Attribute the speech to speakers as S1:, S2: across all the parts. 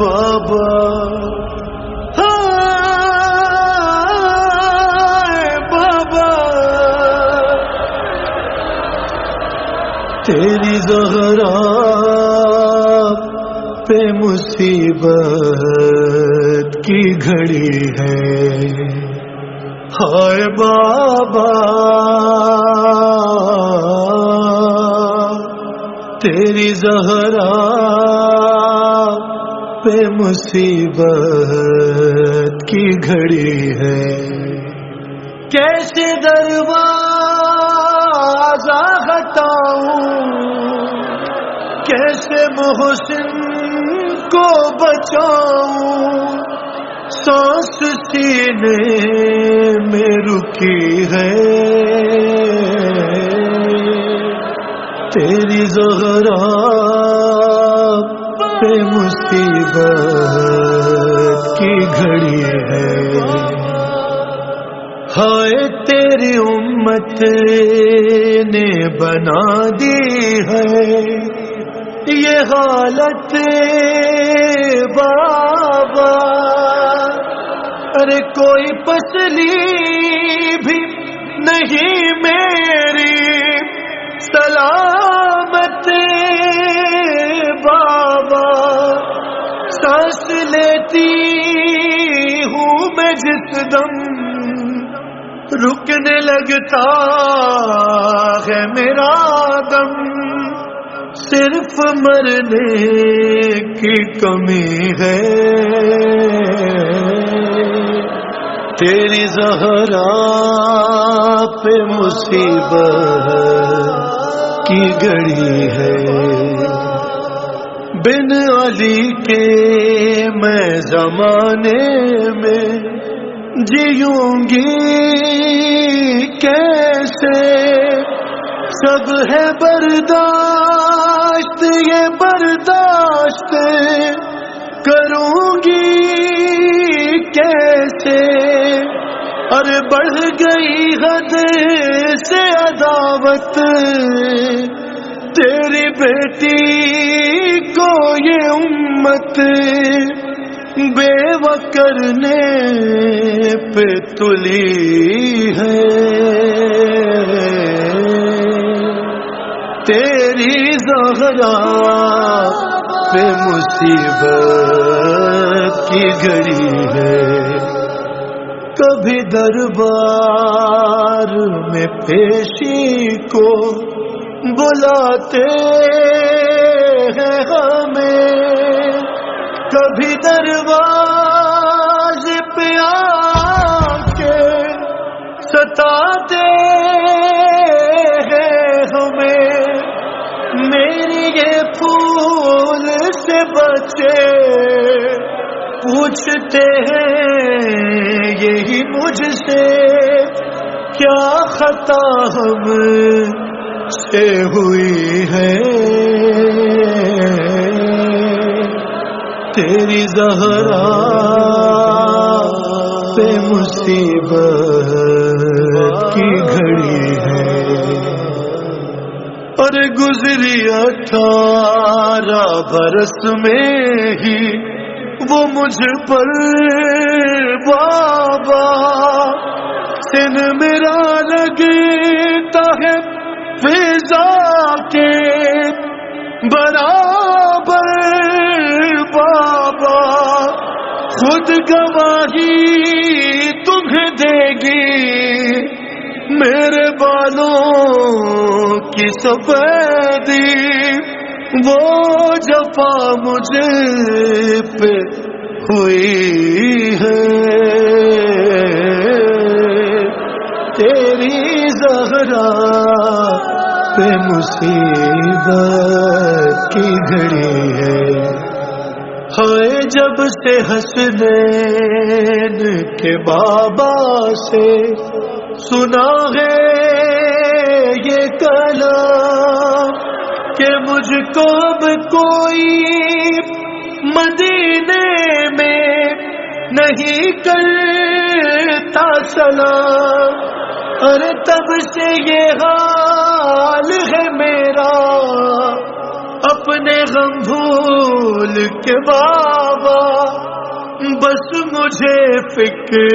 S1: بابا۔ بابا۔ تیری زہرا پہ مصیبت کی گھڑی ہے۔ ہائے بابا۔ تیری زہرا پہ مصیبت کی گھڑی ہے۔ کیسے دروازہ ہٹاؤں؟ کیسے محسن کو بچاؤں؟ سانس سینے میں رکی ہے۔ تیری زہرا پہ مصیبت کی گھڑی ہے۔ ہائے تیری امت نے بنا دی ہے۔ یہ حالت بابا، ارے کوئی پسلی بھی نہیں میری۔ سلامت بابا، سانس لیتی ہوں میں جس دم۔ رکنے لگتا ہے میرا دم۔ صرف مرنے کی کمی ہے۔ تیری زہرا پہ مصیبت کی گڑی ہے۔ بن علی کے میں زمانے میں جیوں گی کیسے؟ سب ہے برداشت، یہ برداشت کروں گی کیسے؟ ارے بڑھ گئی حد سے عداوت تیری بیٹی کو یہ امت بے کرنے پہ تلی ہے۔ تیری زہرا پہ مصیبت کی گھڑی ہے۔ کبھی دربار میں پیشی کو بلاتے ہیں ہمیں۔ کبھی درواز پہ آ کے ستاتے ہیں ہمیں۔ میری یہ پھول سے بچے پوچھتے ہیں یہی مجھ سے کیا خطا ہم سے ہوئی ہے؟ تیری زہرا پہ مصیبت کی گھڑی ہے۔ اور گزری اٹھارہ برس میں ہی وہ مجھ پر بابا سن میرا لگتا ہے فضا کے برابر بابا خود گواہی تمہیں دے گی میرے بالوں کی سفیدی وہ جفا مجھے پہ ہوئی ہے। تیری زہرا پہ مصیبت کی گھڑی ہے۔ ہائے جب سے حسنین کے بابا سے سنا ہے یہ کلام کہ مجھ کو اب کوئی نہیں کرتا سلام ارے تب سے یہ حال ہے میرا۔ اپنے غم بھول کے بابا، بس مجھے فکر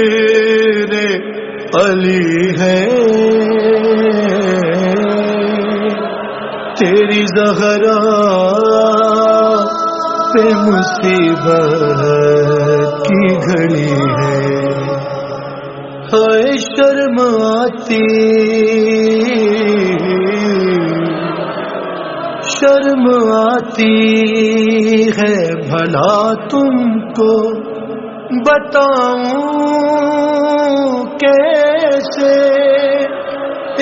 S1: علی ہے۔ تیری زہرا پہ مصیبت کی گھڑی ہے۔ شرم آتی شرم آتی ہے بھلا تم کو۔ بتاؤں کیسے؟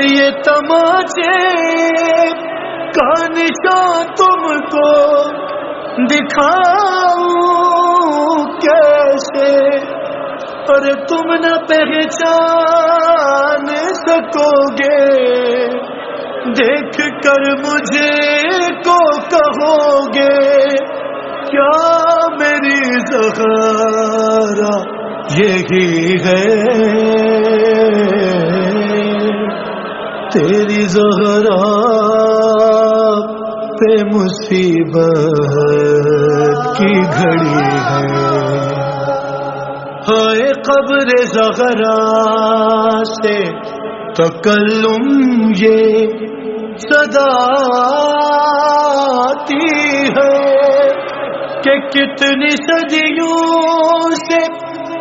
S1: یہ تماچے کا نشان تم کو۔ دکھاؤں کیسے؟ اور تم نہ پہچان سکو گے دیکھ کر مجھے کو کہو گے کیا میری زخارا یہی ہے؟ تیری زہرا پہ مصیبت کی گھڑی ہے۔ ہائے قبر زہرا سے تکلم یہ صدا آتی ہے کہ کتنی صدیوں سے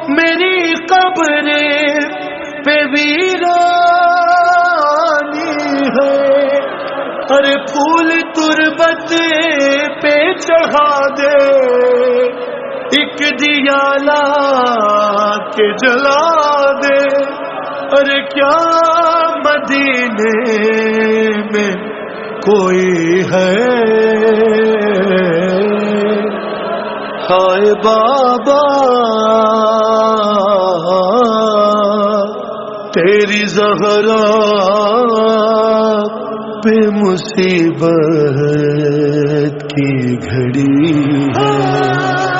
S1: میری قبر پہ ویرانی پھول تربت پہ چڑھا دے۔ ایک دیا لا کے جلا دے۔ ارے کیا مدینے میں کوئی ہے؟ ہائے بابا، تیری زہرا۔ پہ مصیبت کی گھڑی ہے۔